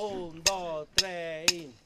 Un, dos, tres y...